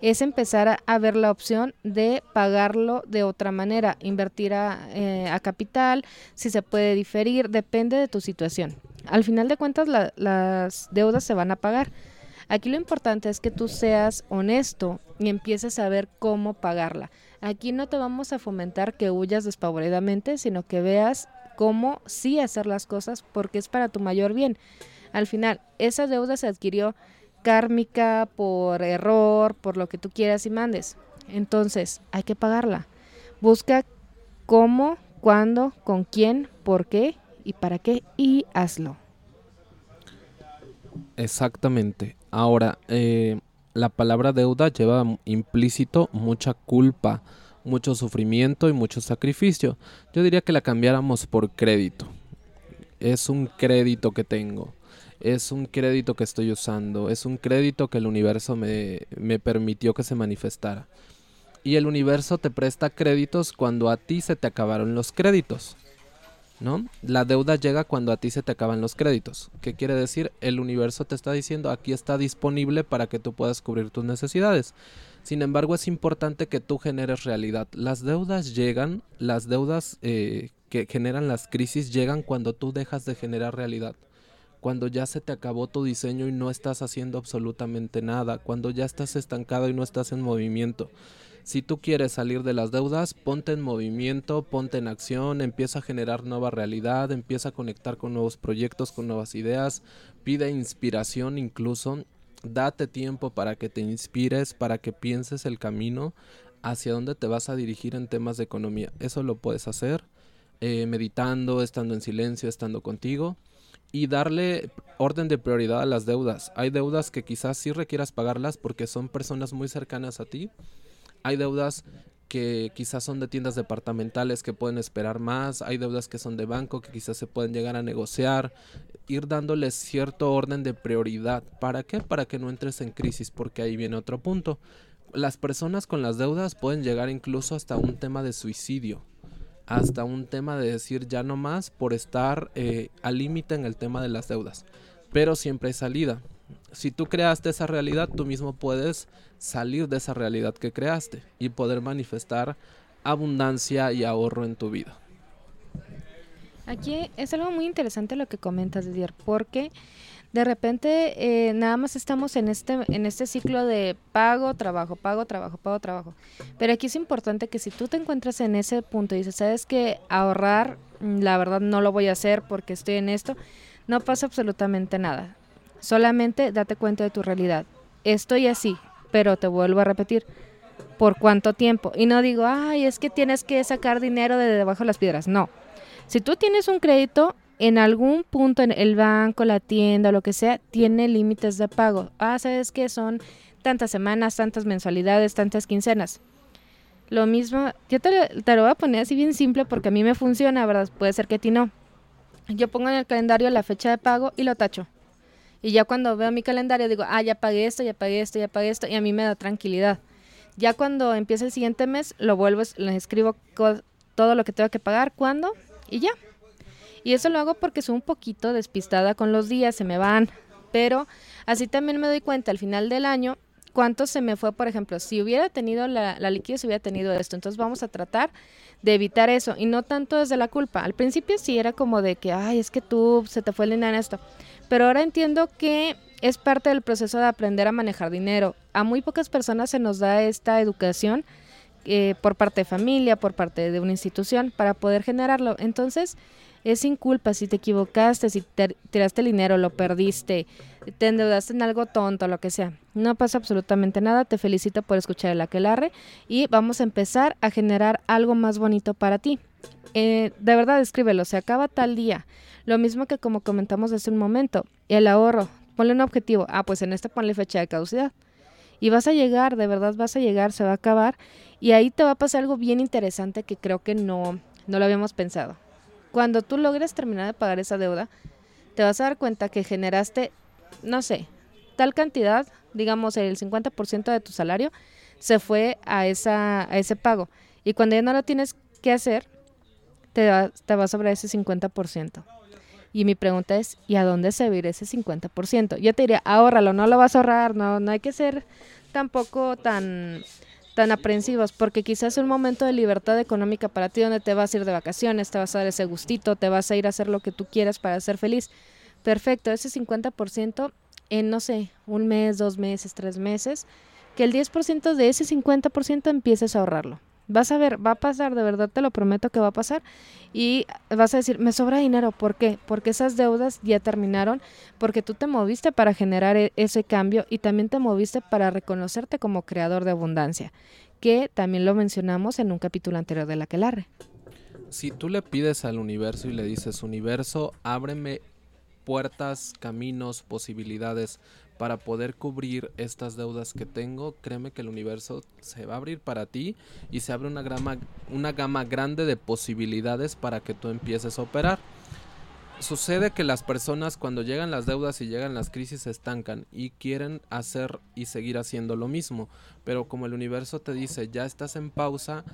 es empezar a, ver la opción de pagarlo de otra manera, invertir a, eh, capital, si se puede diferir, depende de tu situación. Al final de cuentas las deudas se van a pagar. Aquí lo importante es que tú seas honesto y empieces a ver cómo pagarla. Aquí no te vamos a fomentar que huyas despavoridamente, sino que veas cómo sí hacer las cosas porque es para tu mayor bien. Al final, esa deuda se adquirió kármica, por error, por lo que tú quieras y mandes. Entonces, hay que pagarla. Busca cómo, cuándo, con quién, por qué y para qué y hazlo. Exactamente. Ahora, eh, la palabra deuda lleva implícito mucha culpa, mucho sufrimiento y mucho sacrificio. Yo diría que la cambiáramos por crédito. Es un crédito que tengo. Es un crédito que estoy usando. Es un crédito que el universo me, me permitió que se manifestara. Y el universo te presta créditos cuando a ti se te acabaron los créditos. ¿no? La deuda llega cuando a ti se te acaban los créditos. ¿Qué quiere decir? El universo te está diciendo aquí está disponible para que tú puedas cubrir tus necesidades. Sin embargo, es importante que tú generes realidad. Las deudas llegan, las deudas eh, que generan las crisis llegan cuando tú dejas de generar realidad. Cuando ya se te acabó tu diseño y no estás haciendo absolutamente nada. Cuando ya estás estancado y no estás en movimiento. Si tú quieres salir de las deudas, ponte en movimiento, ponte en acción, empieza a generar nueva realidad, empieza a conectar con nuevos proyectos, con nuevas ideas, pide inspiración incluso, date tiempo para que te inspires, para que pienses el camino hacia dónde te vas a dirigir en temas de economía. Eso lo puedes hacer eh, meditando, estando en silencio, estando contigo y darle orden de prioridad a las deudas. Hay deudas que quizás sí requieras pagarlas porque son personas muy cercanas a ti hay deudas que quizás son de tiendas departamentales que pueden esperar más, hay deudas que son de banco que quizás se pueden llegar a negociar, ir dándoles cierto orden de prioridad. ¿Para qué? Para que no entres en crisis, porque ahí viene otro punto. Las personas con las deudas pueden llegar incluso hasta un tema de suicidio, hasta un tema de decir ya no más por estar eh, al límite en el tema de las deudas. Pero siempre hay salida si tú creaste esa realidad, tú mismo puedes salir de esa realidad que creaste y poder manifestar abundancia y ahorro en tu vida. Aquí es algo muy interesante lo que comentas, Didier, porque de repente eh, nada más estamos en este, en este ciclo de pago, trabajo, pago, trabajo, pago, trabajo. Pero aquí es importante que si tú te encuentras en ese punto y dices, sabes que ahorrar, mm, la verdad no lo voy a hacer porque estoy en esto, no pasa absolutamente nada. Solamente date cuenta de tu realidad. Estoy así, pero te vuelvo a repetir. ¿Por cuánto tiempo? Y no digo, ay, es que tienes que sacar dinero de debajo de las piedras. No. Si tú tienes un crédito, en algún punto en el banco, la tienda, lo que sea, tiene límites de pago. Ah, sabes que son tantas semanas, tantas mensualidades, tantas quincenas. Lo mismo, yo te, te, lo voy a poner así bien simple porque a mí me funciona, ¿verdad? Puede ser que a ti no. Yo pongo en el calendario la fecha de pago y lo tacho. Y ya cuando veo mi calendario digo, ah, ya pagué esto, ya pagué esto, ya pagué esto, y a mí me da tranquilidad. Ya cuando empieza el siguiente mes, lo vuelvo, les escribo todo lo que tengo que pagar, cuándo, y ya. Y eso lo hago porque soy un poquito despistada con los días, se me van. Pero así también me doy cuenta al final del año cuánto se me fue, por ejemplo, si hubiera tenido la, la liquidez, hubiera tenido esto. Entonces vamos a tratar de evitar eso y no tanto desde la culpa. Al principio sí era como de que, ay, es que tú se te fue el dinero en esto pero ahora entiendo que es parte del proceso de aprender a manejar dinero. A muy pocas personas se nos da esta educación eh, por parte de familia, por parte de una institución, para poder generarlo. Entonces, es sin culpa si te equivocaste, si te tiraste el dinero, lo perdiste, te endeudaste en algo tonto, lo que sea. No pasa absolutamente nada. Te felicito por escuchar el aquelarre y vamos a empezar a generar algo más bonito para ti. Eh, de verdad, escríbelo. Se acaba tal día. Lo mismo que como comentamos hace un momento, el ahorro, ponle un objetivo, ah, pues en este ponle fecha de caducidad. Y vas a llegar, de verdad vas a llegar, se va a acabar y ahí te va a pasar algo bien interesante que creo que no, no lo habíamos pensado. Cuando tú logres terminar de pagar esa deuda, te vas a dar cuenta que generaste, no sé, tal cantidad, digamos el 50% de tu salario, se fue a, esa, a ese pago. Y cuando ya no lo tienes que hacer, te va, te va a sobrar ese 50%. Y mi pregunta es, ¿y a dónde se va a ir ese 50%? Yo te diría, ahórralo, no lo vas a ahorrar, no, no hay que ser tampoco tan, tan aprensivos, porque quizás un momento de libertad económica para ti donde te vas a ir de vacaciones, te vas a dar ese gustito, te vas a ir a hacer lo que tú quieras para ser feliz. Perfecto, ese 50% en, no sé, un mes, dos meses, tres meses, que el 10% de ese 50% empieces a ahorrarlo. Vas a ver, va a pasar, de verdad te lo prometo que va a pasar. Y vas a decir, me sobra dinero. ¿Por qué? Porque esas deudas ya terminaron, porque tú te moviste para generar e-, ese cambio y también te moviste para reconocerte como creador de abundancia, que también lo mencionamos en un capítulo anterior de la Quelarre. Si tú le pides al universo y le dices, universo, ábreme puertas, caminos, posibilidades para poder cubrir estas deudas que tengo, créeme que el universo se va a abrir para ti y se abre una gama, una gama grande de posibilidades para que tú empieces a operar. Sucede que las personas cuando llegan las deudas y llegan las crisis se estancan y quieren hacer y seguir haciendo lo mismo, pero como el universo te dice ya estás en pausa,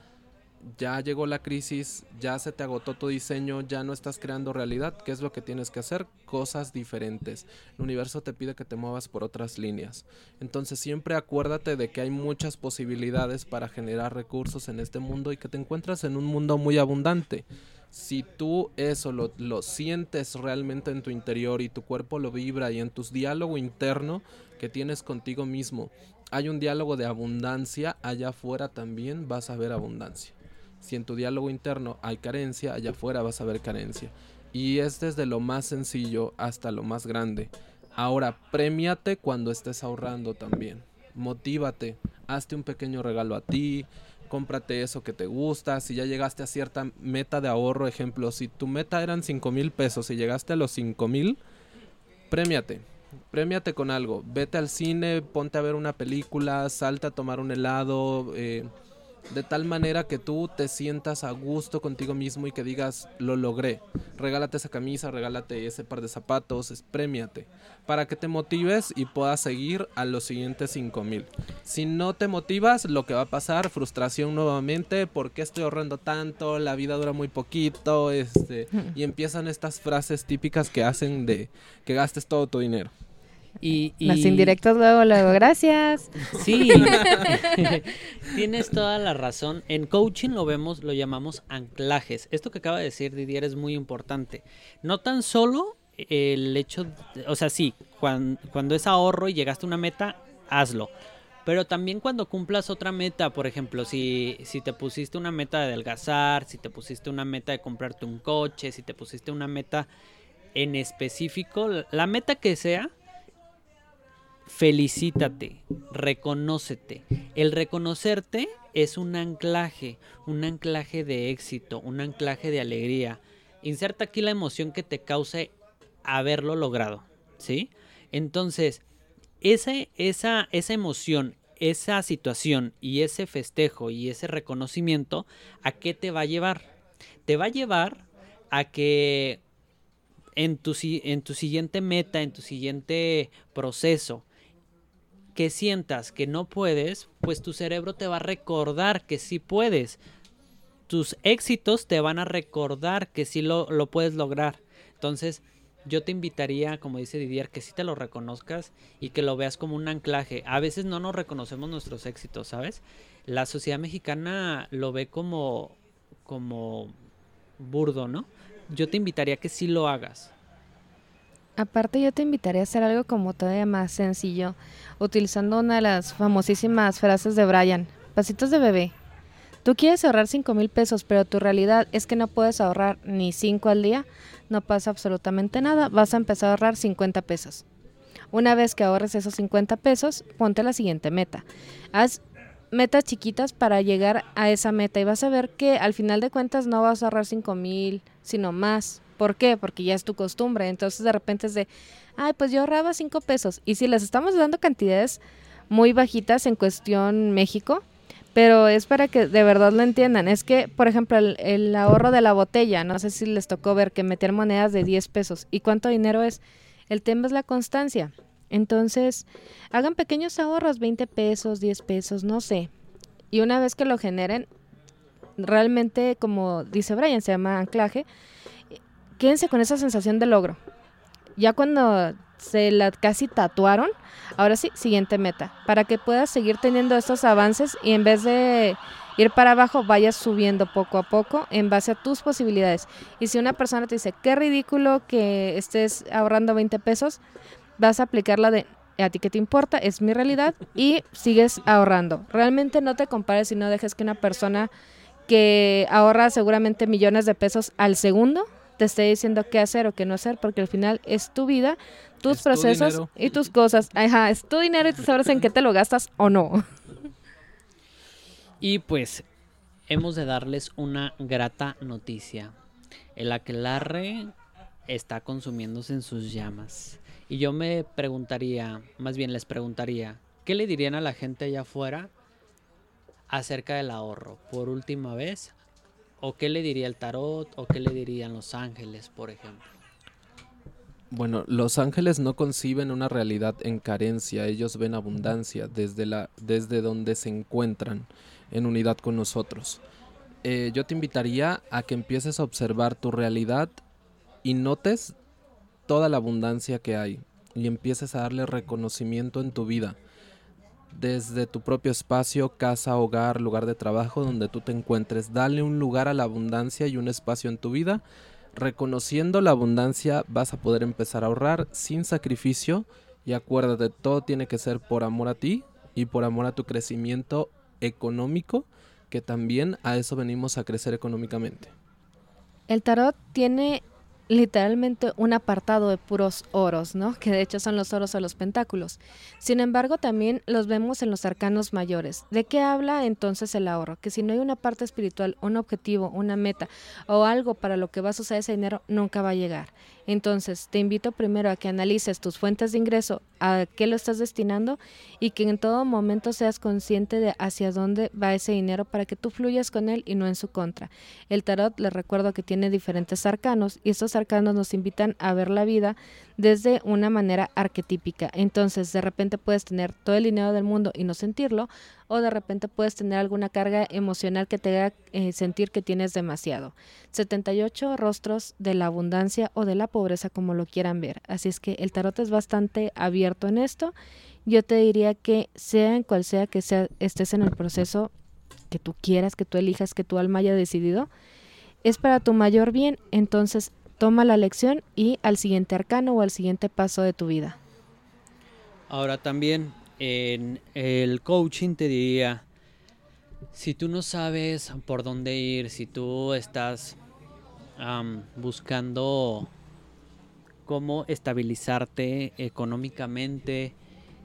ya llegó la crisis, ya se te agotó tu diseño, ya no estás creando realidad, ¿qué es lo que tienes que hacer? Cosas diferentes. El universo te pide que te muevas por otras líneas. Entonces siempre acuérdate de que hay muchas posibilidades para generar recursos en este mundo y que te encuentras en un mundo muy abundante. Si tú eso lo, sientes realmente en tu interior y tu cuerpo lo vibra y en tu diálogo interno que tienes contigo mismo, hay un diálogo de abundancia, allá afuera también vas a ver abundancia. Si en tu diálogo interno hay carencia, allá afuera vas a ver carencia. Y es desde lo más sencillo hasta lo más grande. Ahora, premiate cuando estés ahorrando también. Motívate, hazte un pequeño regalo a ti, cómprate eso que te gusta. Si ya llegaste a cierta meta de ahorro, ejemplo, si tu meta eran 5 mil pesos y llegaste a los 5 mil, premiate. Premiate con algo. Vete al cine, ponte a ver una película, salta a tomar un helado. Eh, de tal manera que tú te sientas a gusto contigo mismo y que digas, lo logré. Regálate esa camisa, regálate ese par de zapatos, premiate, para que te motives y puedas seguir a los siguientes 5000. Si no te motivas, lo que va a pasar, frustración nuevamente, ¿por qué estoy ahorrando tanto? La vida dura muy poquito, este, y empiezan estas frases típicas que hacen de que gastes todo tu dinero. Y, Las indirectas luego, luego, gracias. Sí, (laughs) tienes toda la razón. En coaching lo vemos, lo llamamos anclajes. Esto que acaba de decir Didier es muy importante. No tan solo el hecho, o sea, sí, cuando, cuando es ahorro y llegaste a una meta, hazlo. Pero también cuando cumplas otra meta, por ejemplo, si, si te pusiste una meta de adelgazar, si te pusiste una meta de comprarte un coche, si te pusiste una meta en específico, la meta que sea, felicítate, reconócete. El reconocerte es un anclaje, un anclaje de éxito, un anclaje de alegría. Inserta aquí la emoción que te cause haberlo logrado, ¿sí? Entonces, esa, esa, emoción, esa situación y ese festejo y ese reconocimiento, ¿a qué te va a llevar? Te va a llevar a que en tu, en tu siguiente meta, en tu siguiente proceso, que sientas que no puedes, pues tu cerebro te va a recordar que sí puedes. Tus éxitos te van a recordar que sí lo, puedes lograr. Entonces, yo te invitaría, como dice Didier, que sí te lo reconozcas y que lo veas como un anclaje. A veces no nos reconocemos nuestros éxitos, ¿sabes? La sociedad mexicana lo ve como, como burdo, ¿no? Yo te invitaría que sí lo hagas. Aparte yo te invitaría a hacer algo como todavía más sencillo, utilizando una de las famosísimas frases de Brian, pasitos de bebé. Tú quieres ahorrar 5 mil pesos, pero tu realidad es que no puedes ahorrar ni 5 al día, no pasa absolutamente nada, vas a empezar a ahorrar 50 pesos. Una vez que ahorres esos 50 pesos, ponte la siguiente meta. Haz metas chiquitas para llegar a esa meta y vas a ver que al final de cuentas no vas a ahorrar 5 mil, sino más, ¿Por qué? Porque ya es tu costumbre. Entonces de repente es de, ay, pues yo ahorraba cinco pesos. Y si les estamos dando cantidades muy bajitas en cuestión México, pero es para que de verdad lo entiendan. Es que, por ejemplo, el, ahorro de la botella, no sé si les tocó ver que meter monedas de 10 pesos. ¿Y cuánto dinero es? El tema es la constancia. Entonces, hagan pequeños ahorros, 20 pesos, 10 pesos, no sé. Y una vez que lo generen, realmente, como dice Brian, se llama anclaje, quédense con esa sensación de logro. Ya cuando se la casi tatuaron, ahora sí, siguiente meta, para que puedas seguir teniendo estos avances y en vez de ir para abajo, vayas subiendo poco a poco en base a tus posibilidades. Y si una persona te dice, qué ridículo que estés ahorrando 20 pesos, vas a aplicar la de, a ti que te importa, es mi realidad (laughs) y sigues ahorrando. Realmente no te compares y no dejes que una persona que ahorra seguramente millones de pesos al segundo, te esté diciendo qué hacer o qué no hacer, porque al final es tu vida, tus procesos y tus cosas. Ajá, es tu dinero y tú sabes en qué te lo gastas o no. (laughs) Y pues hemos de darles una grata noticia. El aquelarre está consumiéndose en sus llamas. Y yo me preguntaría, más bien les preguntaría, ¿qué le dirían a la gente allá afuera acerca del ahorro por última vez? ¿O qué le diría el tarot? ¿O qué le dirían los ángeles, por ejemplo? Bueno, los ángeles no conciben una realidad en carencia, ellos ven abundancia desde, la, desde donde se encuentran en unidad con nosotros. Eh, yo te invitaría a que empieces a observar tu realidad y notes toda la abundancia que hay y empieces a darle reconocimiento en tu vida desde tu propio espacio, casa, hogar, lugar de trabajo donde tú te encuentres. Dale un lugar a la abundancia y un espacio en tu vida. Reconociendo la abundancia vas a poder empezar a ahorrar sin sacrificio y acuérdate, todo tiene que ser por amor a ti y por amor a tu crecimiento económico, que también a eso venimos a crecer económicamente. El tarot tiene literalmente un apartado de puros oros, ¿no? Que de hecho son los oros o los pentáculos. Sin embargo, también los vemos en los arcanos mayores. ¿De qué habla entonces el ahorro? Que si no hay una parte espiritual, un objetivo, una meta o algo para lo que vas a usar ese dinero, nunca va a llegar. Entonces, te invito primero a que analices tus fuentes de ingreso, a qué lo estás destinando y que en todo momento seas consciente de hacia dónde va ese dinero para que tú fluyas con él y no en su contra. El tarot, les recuerdo que tiene diferentes arcanos y estos arcanos nos invitan a ver la vida desde una manera arquetípica. Entonces, de repente puedes tener todo el dinero del mundo y no sentirlo, o de repente puedes tener alguna carga emocional que te haga eh, sentir que tienes demasiado. 78 rostros de la abundancia o de la pobreza, como lo quieran ver. Así es que el tarot es bastante abierto en esto. Yo te diría que sea en cual sea que sea, estés en el proceso que tú quieras, que tú elijas, que tu alma haya decidido, es para tu mayor bien. Entonces, toma la lección y al siguiente arcano o al siguiente paso de tu vida. Ahora también en el coaching te diría, si tú no sabes por dónde ir, si tú estás buscando cómo estabilizarte económicamente,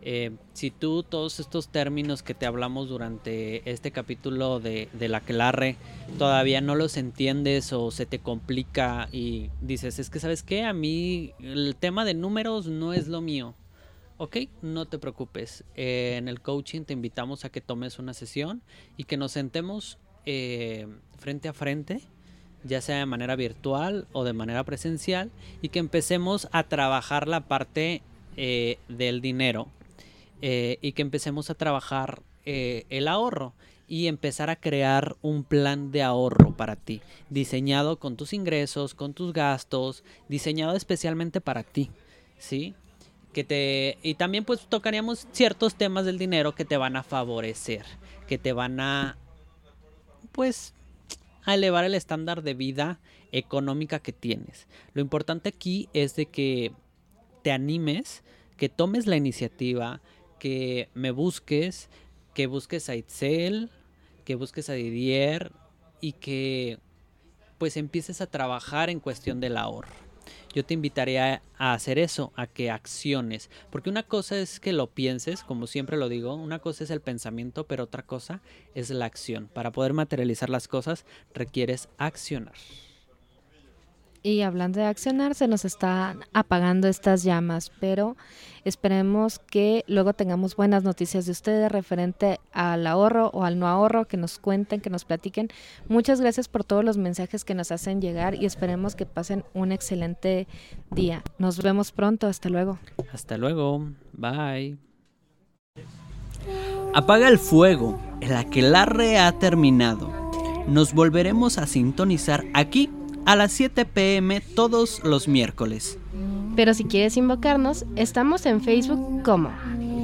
eh, si tú todos estos términos que te hablamos durante este capítulo de, de la Clarre todavía no los entiendes o se te complica y dices, es que sabes qué, a mí el tema de números no es lo mío. Ok, no te preocupes. Eh, en el coaching te invitamos a que tomes una sesión y que nos sentemos eh, frente a frente, ya sea de manera virtual o de manera presencial, y que empecemos a trabajar la parte eh, del dinero y que empecemos a trabajar el ahorro y empezar a crear un plan de ahorro para ti, diseñado con tus ingresos, con tus gastos, diseñado especialmente para ti, ¿sí? Que te y también pues tocaríamos ciertos temas del dinero que te van a favorecer, que te van a pues a elevar el estándar de vida económica que tienes. Lo importante aquí es de que te animes, que tomes la iniciativa, que me busques, que busques a Itzel, que busques a Didier y que pues empieces a trabajar en cuestión del ahorro yo te invitaría a hacer eso, a que acciones. Porque una cosa es que lo pienses, como siempre lo digo, una cosa es el pensamiento, pero otra cosa es la acción. Para poder materializar las cosas requieres accionar. Y hablando de accionar, se nos están apagando estas llamas, pero esperemos que luego tengamos buenas noticias de ustedes referente al ahorro o al no ahorro, que nos cuenten, que nos platiquen. Muchas gracias por todos los mensajes que nos hacen llegar y esperemos que pasen un excelente día. Nos vemos pronto, hasta luego. Hasta luego, bye. Apaga el fuego, el aquelarre ha terminado. Nos volveremos a sintonizar aquí a las 7 pm todos los miércoles. Pero si quieres invocarnos, estamos en Facebook como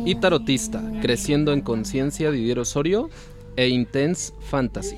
Y Tarotista, Creciendo en Conciencia Didier Osorio e Intense Fantasy.